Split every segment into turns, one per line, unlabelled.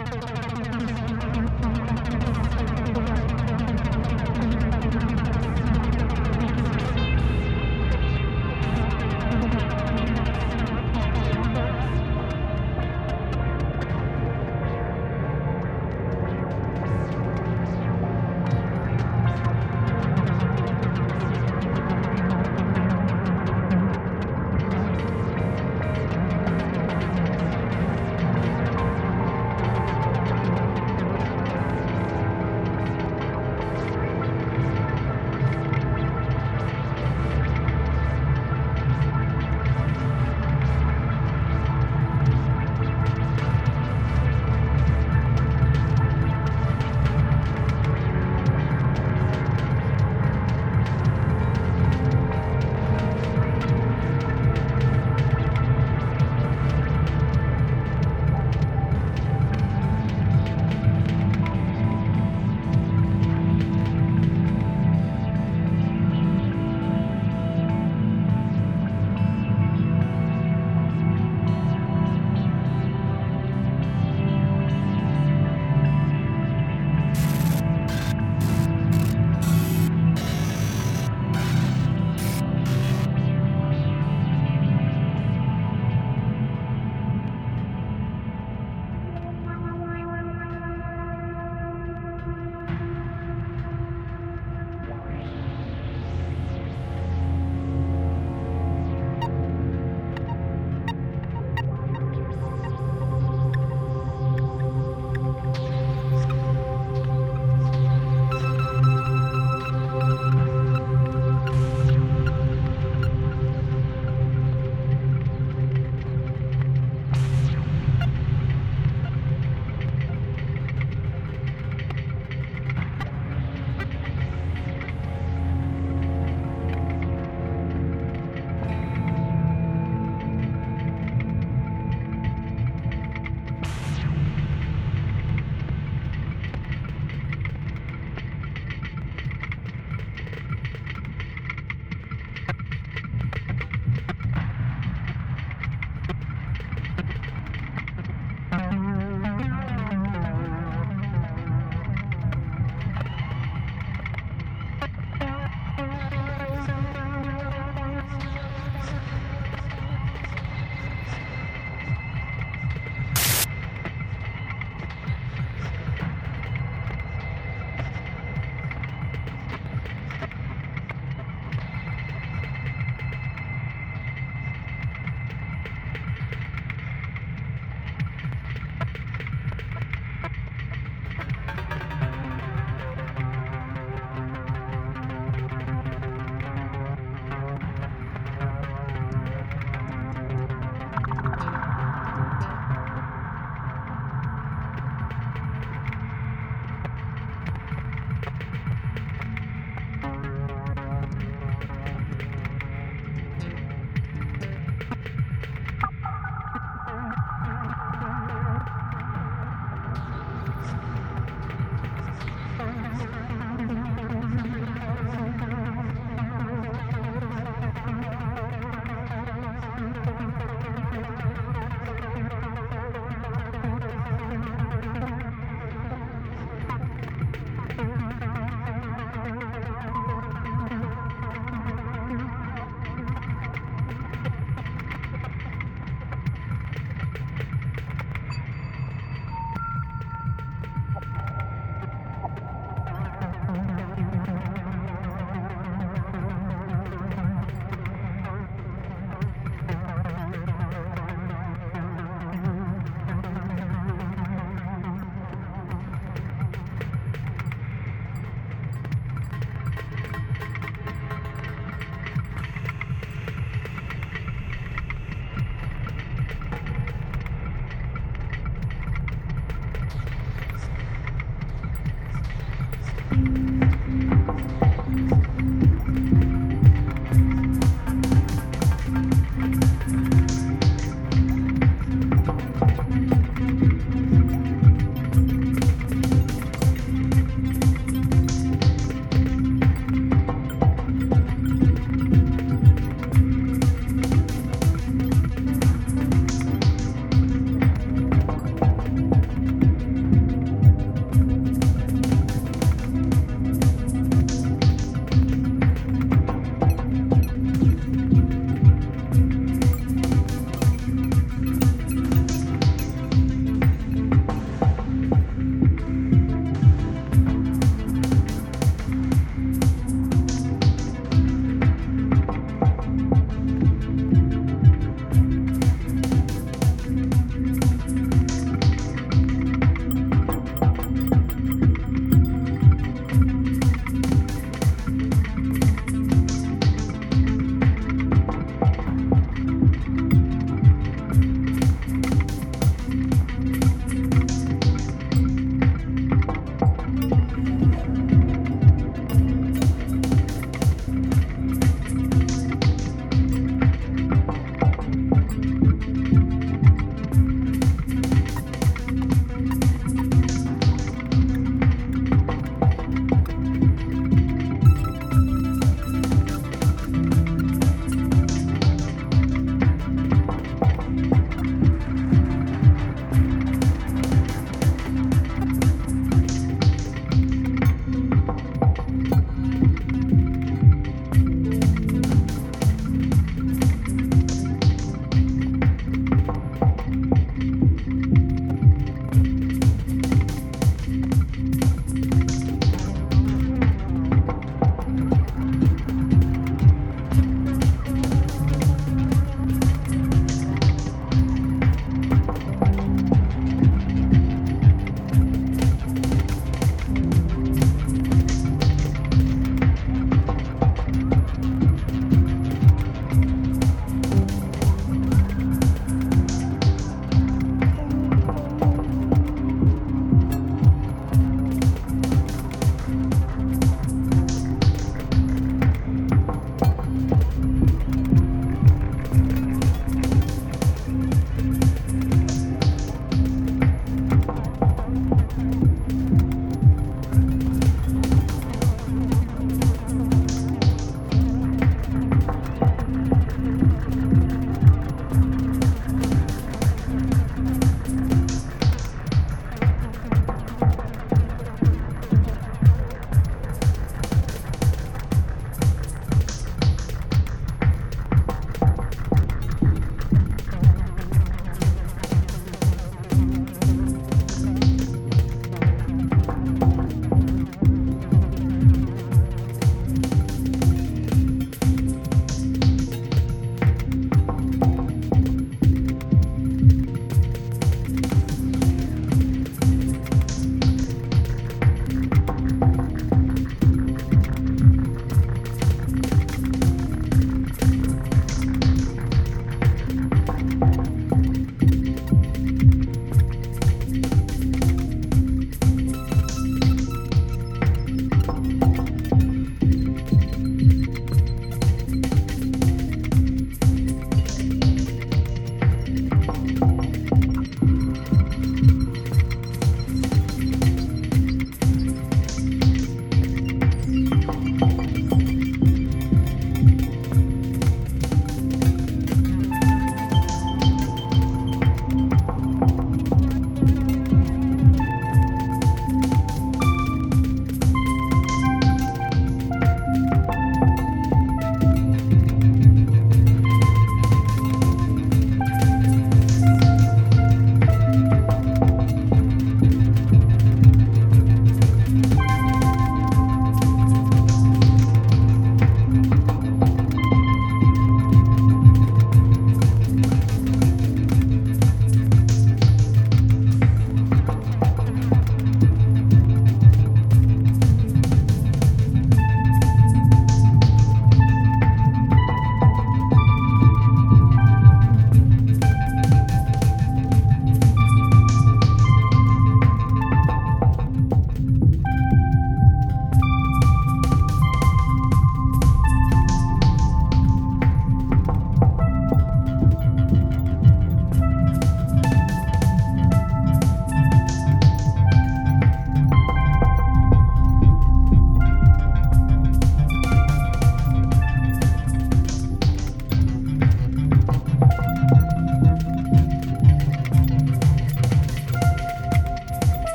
¡Suscríbete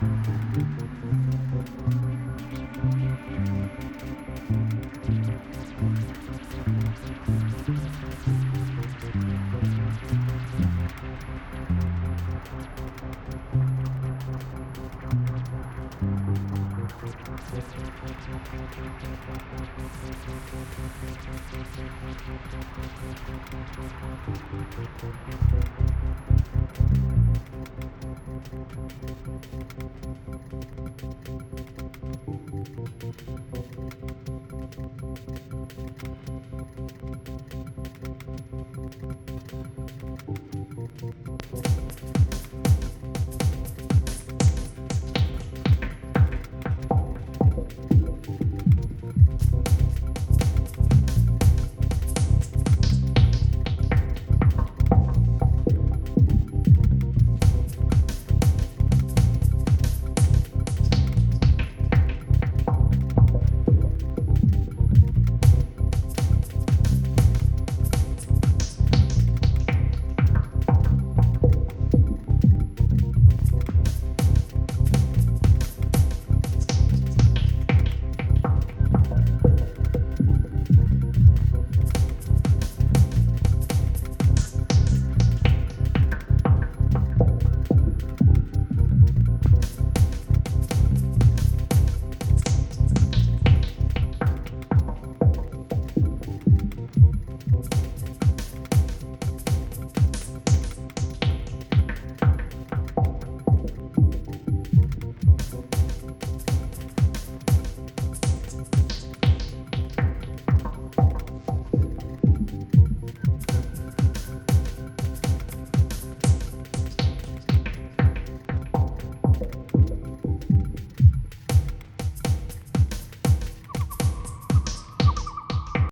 Thank you.